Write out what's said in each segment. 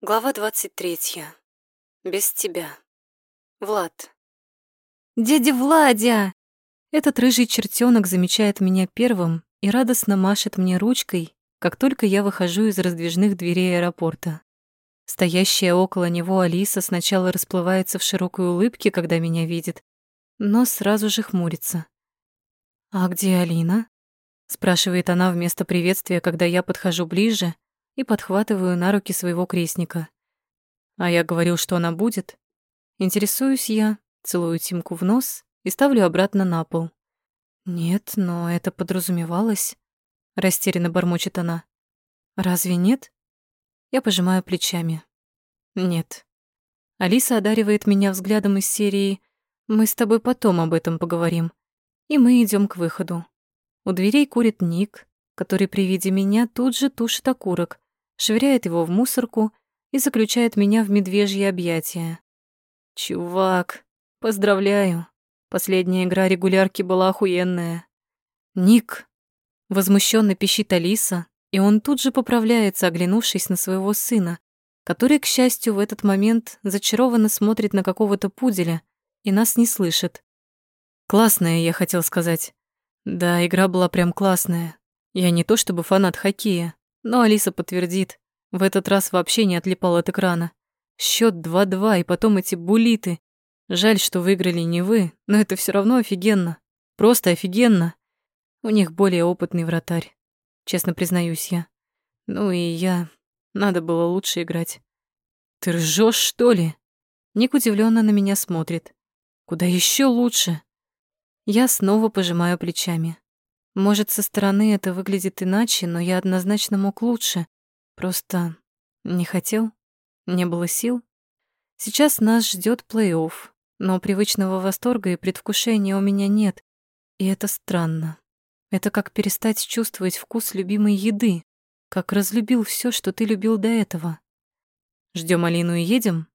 Глава двадцать третья. Без тебя. Влад. «Дядя Владя!» Этот рыжий чертенок замечает меня первым и радостно машет мне ручкой, как только я выхожу из раздвижных дверей аэропорта. Стоящая около него Алиса сначала расплывается в широкой улыбке, когда меня видит, но сразу же хмурится. «А где Алина?» — спрашивает она вместо приветствия, когда я подхожу ближе и подхватываю на руки своего крестника. А я говорил, что она будет. Интересуюсь я, целую Тимку в нос и ставлю обратно на пол. «Нет, но это подразумевалось», — растерянно бормочет она. «Разве нет?» Я пожимаю плечами. «Нет». Алиса одаривает меня взглядом из серии «Мы с тобой потом об этом поговорим». И мы идем к выходу. У дверей курит Ник, который при виде меня тут же тушит окурок, швыряет его в мусорку и заключает меня в медвежье объятия. «Чувак, поздравляю. Последняя игра регулярки была охуенная». «Ник!» — возмущенно пищит Алиса, и он тут же поправляется, оглянувшись на своего сына, который, к счастью, в этот момент зачарованно смотрит на какого-то пуделя и нас не слышит. «Классная, я хотел сказать. Да, игра была прям классная. Я не то чтобы фанат хоккея, но Алиса подтвердит, в этот раз вообще не отлипал от экрана. Счет 2-2, и потом эти булиты. Жаль, что выиграли не вы, но это все равно офигенно. Просто офигенно. У них более опытный вратарь, честно признаюсь я. Ну и я... Надо было лучше играть. Ты ржешь, что ли? Ник удивленно на меня смотрит. Куда еще лучше? Я снова пожимаю плечами. Может, со стороны это выглядит иначе, но я однозначно мог лучше. Просто не хотел, не было сил. Сейчас нас ждет плей-офф, но привычного восторга и предвкушения у меня нет. И это странно. Это как перестать чувствовать вкус любимой еды, как разлюбил все, что ты любил до этого. Ждем Алину и едем?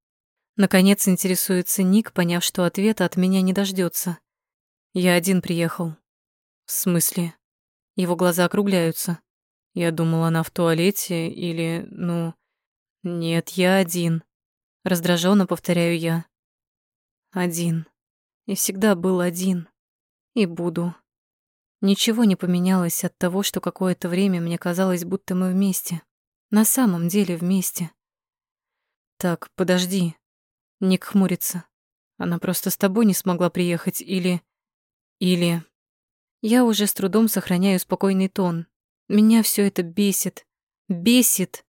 Наконец интересуется Ник, поняв, что ответа от меня не дождется. Я один приехал. «В смысле?» Его глаза округляются. Я думал, она в туалете или, ну... Нет, я один. Раздраженно повторяю я. Один. И всегда был один. И буду. Ничего не поменялось от того, что какое-то время мне казалось, будто мы вместе. На самом деле вместе. Так, подожди. Ник хмурится. Она просто с тобой не смогла приехать или... Или... Я уже с трудом сохраняю спокойный тон. Меня все это бесит. Бесит.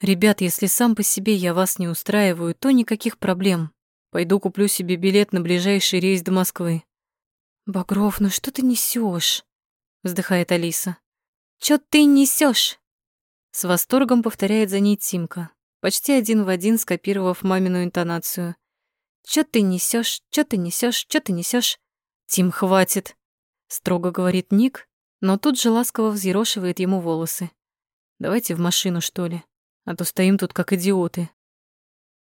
Ребят, если сам по себе я вас не устраиваю, то никаких проблем. Пойду куплю себе билет на ближайший рейс до Москвы. Багров, ну что ты несешь? вздыхает Алиса. Чё ты несешь? С восторгом повторяет за ней Тимка, почти один в один скопировав мамину интонацию. Чё ты несешь? Чё ты несешь? Чё ты несешь? Тим, хватит строго говорит Ник, но тут же ласково взъерошивает ему волосы. Давайте в машину, что ли, а то стоим тут как идиоты.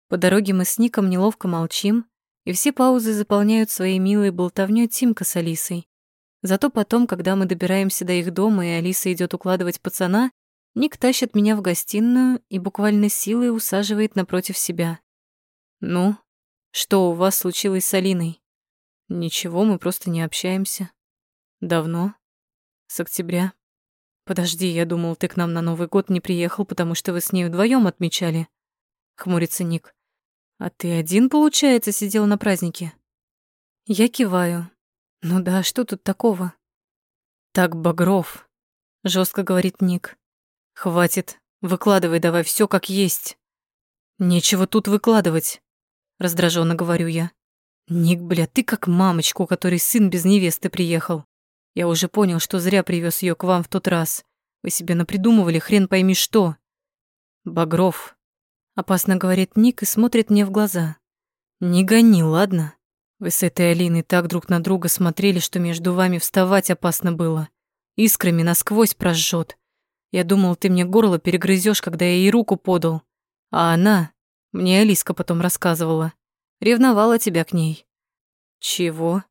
По дороге мы с Ником неловко молчим, и все паузы заполняют своей милой болтовнёй Тимка с Алисой. Зато потом, когда мы добираемся до их дома, и Алиса идет укладывать пацана, Ник тащит меня в гостиную и буквально силой усаживает напротив себя. «Ну, что у вас случилось с Алиной?» «Ничего, мы просто не общаемся». Давно? С октября? Подожди, я думал, ты к нам на Новый год не приехал, потому что вы с ней вдвоем отмечали. Хмурится Ник. А ты один, получается, сидел на празднике? Я киваю. Ну да, что тут такого? Так, Багров, жестко говорит Ник. Хватит, выкладывай давай все как есть. Нечего тут выкладывать, раздраженно говорю я. Ник, бля, ты как мамочку, у которой сын без невесты приехал. Я уже понял, что зря привез ее к вам в тот раз. Вы себе напридумывали хрен пойми что. Багров. Опасно говорит Ник и смотрит мне в глаза. Не гони, ладно? Вы с этой Алиной так друг на друга смотрели, что между вами вставать опасно было. Искрами насквозь прожжет. Я думал, ты мне горло перегрызешь, когда я ей руку подал. А она, мне Алиска потом рассказывала, ревновала тебя к ней. Чего?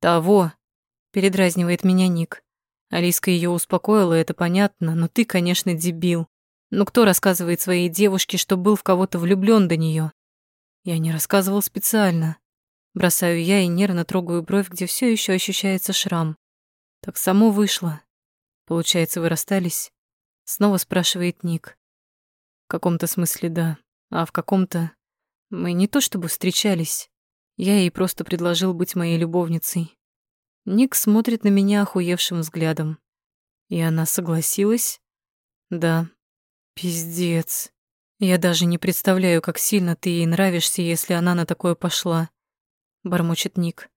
Того, Передразнивает меня Ник. Алиска ее успокоила, это понятно, но ты, конечно, дебил. Но кто рассказывает своей девушке, что был в кого-то влюблён до неё? Я не рассказывал специально. Бросаю я и нервно трогаю бровь, где всё ещё ощущается шрам. Так само вышло. Получается, вы расстались? Снова спрашивает Ник. В каком-то смысле да, а в каком-то... Мы не то чтобы встречались. Я ей просто предложил быть моей любовницей. Ник смотрит на меня охуевшим взглядом. И она согласилась? Да. Пиздец. Я даже не представляю, как сильно ты ей нравишься, если она на такое пошла. Бормочет Ник.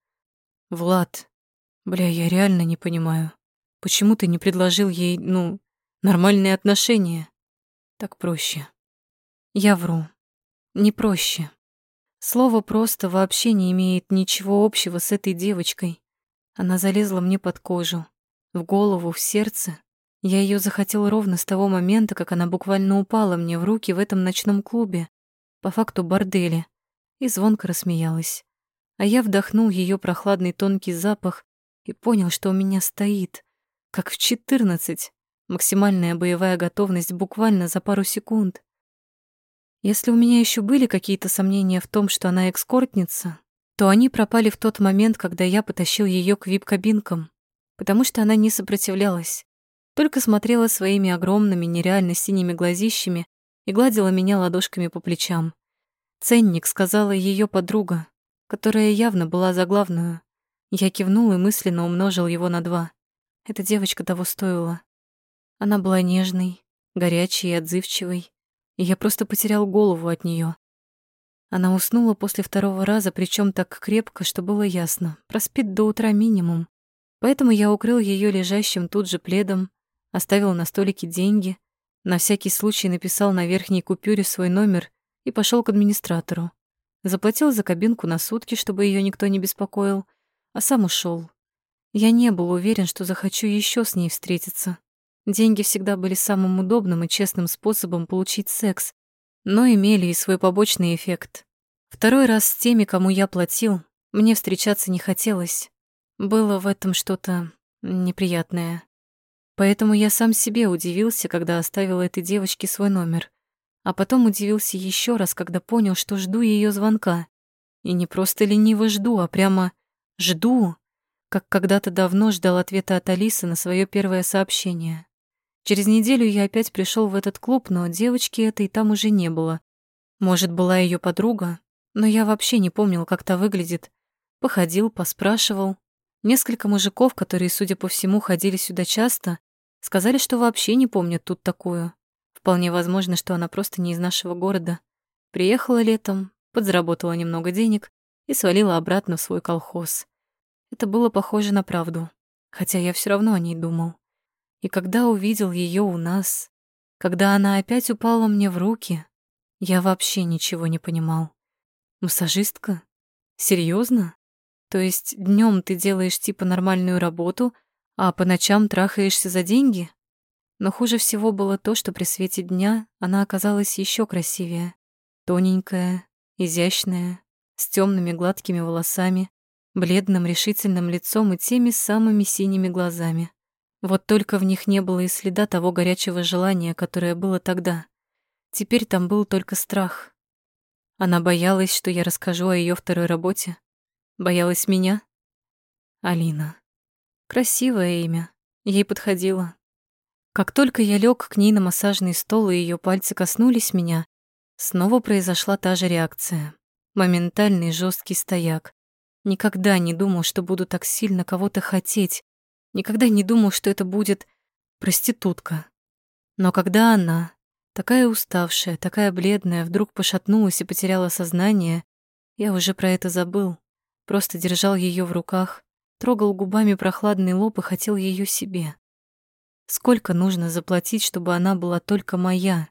Влад, бля, я реально не понимаю. Почему ты не предложил ей, ну, нормальные отношения? Так проще. Я вру. Не проще. Слово «просто» вообще не имеет ничего общего с этой девочкой. Она залезла мне под кожу, в голову, в сердце. Я ее захотел ровно с того момента, как она буквально упала мне в руки в этом ночном клубе, по факту борделе, и звонко рассмеялась. А я вдохнул ее прохладный тонкий запах и понял, что у меня стоит, как в четырнадцать, максимальная боевая готовность буквально за пару секунд. Если у меня еще были какие-то сомнения в том, что она экскортница, то они пропали в тот момент, когда я потащил ее к вип-кабинкам, потому что она не сопротивлялась, только смотрела своими огромными, нереально синими глазищами и гладила меня ладошками по плечам. Ценник сказала ее подруга, которая явно была за главную. Я кивнул и мысленно умножил его на два. Эта девочка того стоила. Она была нежной, горячей и отзывчивой, и я просто потерял голову от нее. Она уснула после второго раза, причем так крепко, что было ясно, проспит до утра минимум. Поэтому я укрыл ее лежащим тут же пледом, оставил на столике деньги, на всякий случай написал на верхней купюре свой номер и пошел к администратору. Заплатил за кабинку на сутки, чтобы ее никто не беспокоил, а сам ушел. Я не был уверен, что захочу еще с ней встретиться. Деньги всегда были самым удобным и честным способом получить секс, но имели и свой побочный эффект. Второй раз с теми, кому я платил, мне встречаться не хотелось. Было в этом что-то неприятное. Поэтому я сам себе удивился, когда оставил этой девочке свой номер. А потом удивился еще раз, когда понял, что жду ее звонка. И не просто лениво жду, а прямо жду, как когда-то давно ждал ответа от Алисы на свое первое сообщение. Через неделю я опять пришел в этот клуб, но девочки этой там уже не было. Может, была ее подруга, но я вообще не помнил, как та выглядит. Походил, поспрашивал. Несколько мужиков, которые, судя по всему, ходили сюда часто, сказали, что вообще не помнят тут такую. Вполне возможно, что она просто не из нашего города. Приехала летом, подзаработала немного денег и свалила обратно в свой колхоз. Это было похоже на правду, хотя я все равно о ней думал. И когда увидел ее у нас, когда она опять упала мне в руки, я вообще ничего не понимал. Массажистка? Серьезно? То есть днем ты делаешь типа нормальную работу, а по ночам трахаешься за деньги? Но хуже всего было то, что при свете дня она оказалась еще красивее. Тоненькая, изящная, с темными гладкими волосами, бледным решительным лицом и теми самыми синими глазами. Вот только в них не было и следа того горячего желания, которое было тогда. Теперь там был только страх. Она боялась, что я расскажу о ее второй работе. Боялась меня. Алина. Красивое имя. Ей подходило. Как только я лег к ней на массажный стол и ее пальцы коснулись меня, снова произошла та же реакция. Моментальный жесткий стояк. Никогда не думал, что буду так сильно кого-то хотеть, Никогда не думал, что это будет проститутка. Но когда она, такая уставшая, такая бледная, вдруг пошатнулась и потеряла сознание, я уже про это забыл. Просто держал ее в руках, трогал губами прохладный лоб и хотел ее себе. Сколько нужно заплатить, чтобы она была только моя,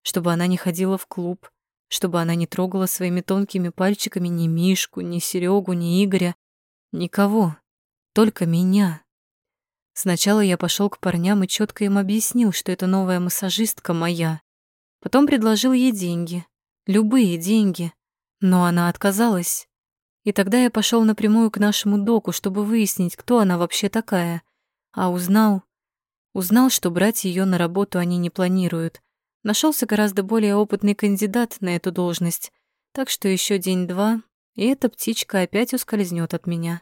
чтобы она не ходила в клуб, чтобы она не трогала своими тонкими пальчиками ни Мишку, ни Серегу, ни Игоря, никого, только меня. Сначала я пошел к парням и четко им объяснил, что эта новая массажистка моя. Потом предложил ей деньги. Любые деньги. Но она отказалась. И тогда я пошел напрямую к нашему доку, чтобы выяснить, кто она вообще такая. А узнал... Узнал, что брать ее на работу они не планируют. Нашелся гораздо более опытный кандидат на эту должность, так что еще день-два, и эта птичка опять ускользнет от меня.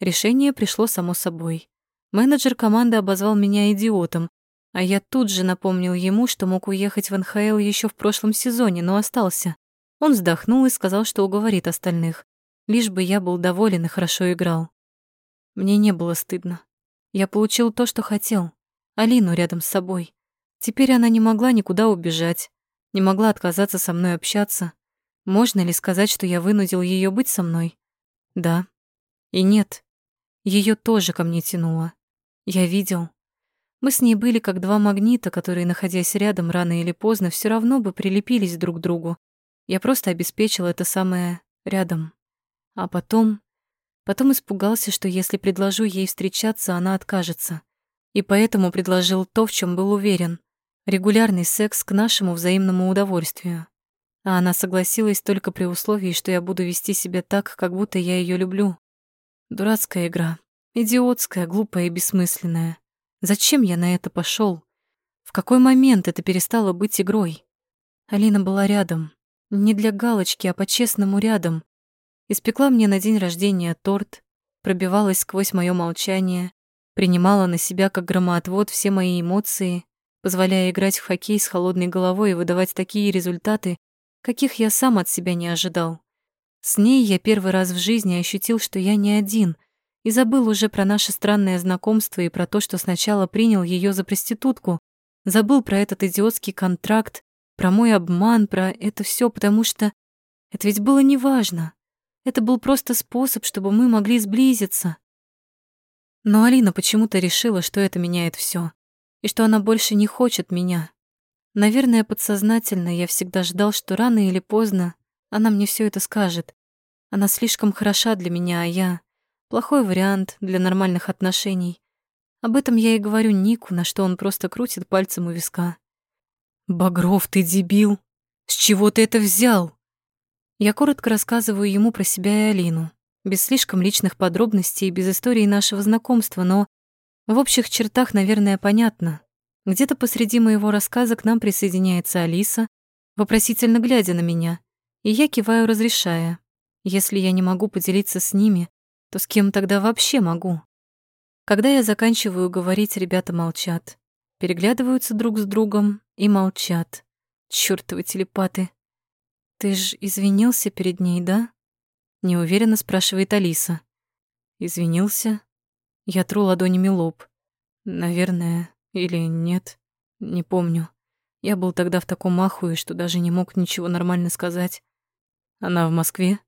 Решение пришло само собой. Менеджер команды обозвал меня идиотом, а я тут же напомнил ему, что мог уехать в НХЛ еще в прошлом сезоне, но остался. Он вздохнул и сказал, что уговорит остальных, лишь бы я был доволен и хорошо играл. Мне не было стыдно. Я получил то, что хотел. Алину рядом с собой. Теперь она не могла никуда убежать, не могла отказаться со мной общаться. Можно ли сказать, что я вынудил ее быть со мной? Да. И нет. Ее тоже ко мне тянуло. Я видел. Мы с ней были как два магнита, которые, находясь рядом рано или поздно, все равно бы прилепились друг к другу. Я просто обеспечил это самое рядом. А потом... Потом испугался, что если предложу ей встречаться, она откажется. И поэтому предложил то, в чем был уверен. Регулярный секс к нашему взаимному удовольствию. А она согласилась только при условии, что я буду вести себя так, как будто я ее люблю. Дурацкая игра. Идиотская, глупая и бессмысленная. Зачем я на это пошел? В какой момент это перестало быть игрой? Алина была рядом. Не для галочки, а по-честному рядом. Испекла мне на день рождения торт, пробивалась сквозь мое молчание, принимала на себя как громоотвод все мои эмоции, позволяя играть в хоккей с холодной головой и выдавать такие результаты, каких я сам от себя не ожидал. С ней я первый раз в жизни ощутил, что я не один, и забыл уже про наше странное знакомство и про то, что сначала принял ее за проститутку, забыл про этот идиотский контракт, про мой обман, про это все, потому что это ведь было неважно. Это был просто способ, чтобы мы могли сблизиться. Но Алина почему-то решила, что это меняет все и что она больше не хочет меня. Наверное, подсознательно я всегда ждал, что рано или поздно она мне все это скажет. Она слишком хороша для меня, а я — плохой вариант для нормальных отношений. Об этом я и говорю Нику, на что он просто крутит пальцем у виска. «Багров, ты дебил! С чего ты это взял?» Я коротко рассказываю ему про себя и Алину, без слишком личных подробностей и без истории нашего знакомства, но в общих чертах, наверное, понятно. Где-то посреди моего рассказа к нам присоединяется Алиса, вопросительно глядя на меня, и я киваю, разрешая. Если я не могу поделиться с ними, то с кем тогда вообще могу? Когда я заканчиваю говорить, ребята молчат, переглядываются друг с другом и молчат. Чёртовы телепаты. Ты ж извинился перед ней, да? Неуверенно спрашивает Алиса. Извинился? Я тру ладонями лоб. Наверное, или нет, не помню. Я был тогда в таком ахуе, что даже не мог ничего нормально сказать. Она в Москве?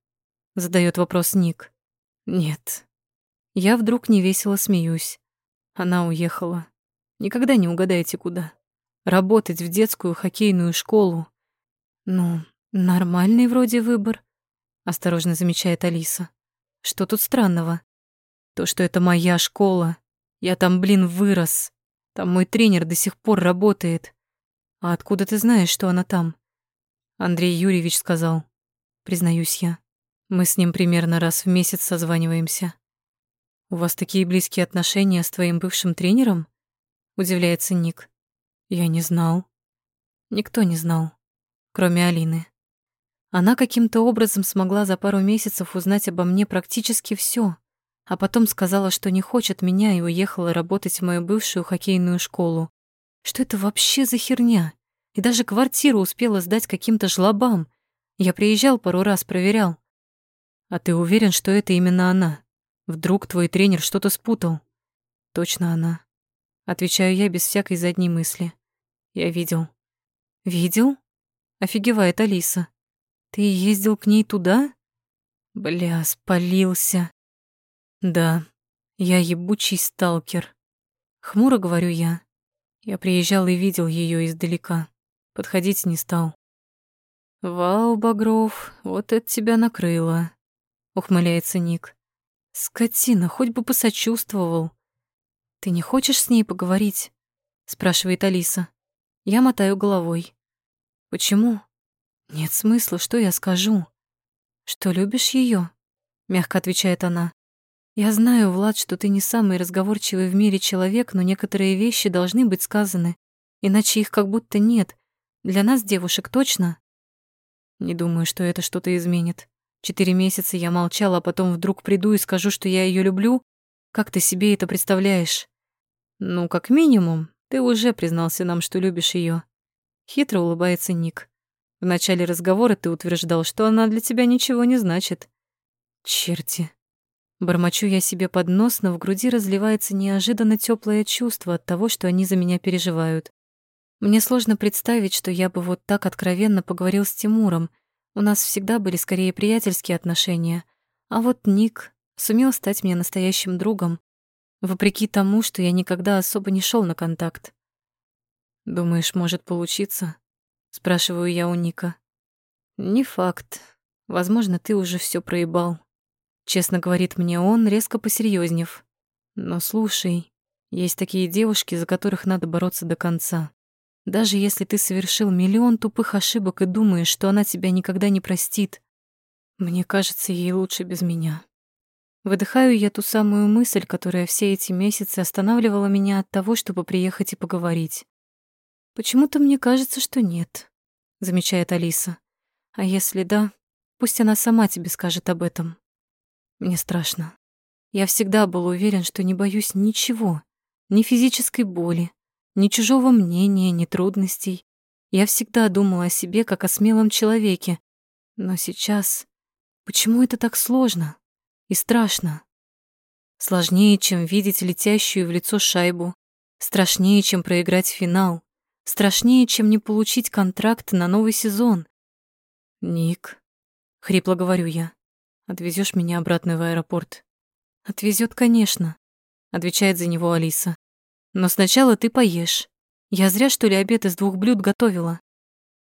Задает вопрос Ник. Нет. Я вдруг невесело смеюсь. Она уехала. Никогда не угадаете, куда. Работать в детскую хоккейную школу. Ну, нормальный вроде выбор, осторожно замечает Алиса. Что тут странного? То, что это моя школа. Я там, блин, вырос. Там мой тренер до сих пор работает. А откуда ты знаешь, что она там? Андрей Юрьевич сказал. Признаюсь я. Мы с ним примерно раз в месяц созваниваемся. У вас такие близкие отношения с твоим бывшим тренером? Удивляется Ник. Я не знал. Никто не знал, кроме Алины. Она каким-то образом смогла за пару месяцев узнать обо мне практически все а потом сказала, что не хочет меня и уехала работать в мою бывшую хоккейную школу. Что это вообще за херня? И даже квартиру успела сдать каким-то жлобам. Я приезжал пару раз, проверял. А ты уверен, что это именно она? Вдруг твой тренер что-то спутал? Точно она. Отвечаю я без всякой задней мысли. Я видел. Видел? Офигевает Алиса. Ты ездил к ней туда? Бля, спалился. Да, я ебучий сталкер. Хмуро говорю я. Я приезжал и видел ее издалека. Подходить не стал. «Вау, Багров, вот это тебя накрыло», — ухмыляется Ник. «Скотина, хоть бы посочувствовал». «Ты не хочешь с ней поговорить?» — спрашивает Алиса. Я мотаю головой. «Почему?» «Нет смысла, что я скажу?» «Что любишь ее? мягко отвечает она. Я знаю, Влад, что ты не самый разговорчивый в мире человек, но некоторые вещи должны быть сказаны, иначе их как будто нет. Для нас, девушек, точно? Не думаю, что это что-то изменит. Четыре месяца я молчала, а потом вдруг приду и скажу, что я ее люблю. Как ты себе это представляешь? Ну, как минимум, ты уже признался нам, что любишь ее. Хитро улыбается Ник. В начале разговора ты утверждал, что она для тебя ничего не значит. Черти. Бормочу я себе под нос, но в груди разливается неожиданно теплое чувство от того, что они за меня переживают. Мне сложно представить, что я бы вот так откровенно поговорил с Тимуром. У нас всегда были скорее приятельские отношения. А вот Ник сумел стать мне настоящим другом, вопреки тому, что я никогда особо не шел на контакт. «Думаешь, может получиться?» — спрашиваю я у Ника. «Не факт. Возможно, ты уже все проебал». Честно говорит мне он, резко посерьезнев. «Но слушай, есть такие девушки, за которых надо бороться до конца. Даже если ты совершил миллион тупых ошибок и думаешь, что она тебя никогда не простит, мне кажется, ей лучше без меня». Выдыхаю я ту самую мысль, которая все эти месяцы останавливала меня от того, чтобы приехать и поговорить. «Почему-то мне кажется, что нет», — замечает Алиса. «А если да, пусть она сама тебе скажет об этом. Мне страшно. Я всегда был уверен, что не боюсь ничего, ни физической боли, ни чужого мнения, ни трудностей. Я всегда думала о себе как о смелом человеке. Но сейчас... Почему это так сложно? и страшно. Сложнее, чем видеть летящую в лицо шайбу, страшнее, чем проиграть финал, страшнее, чем не получить контракт на новый сезон. «Ник», — хрипло говорю я, — «отвезёшь меня обратно в аэропорт?» «Отвезёт, конечно», — отвечает за него Алиса. «Но сначала ты поешь. Я зря, что ли, обед из двух блюд готовила?»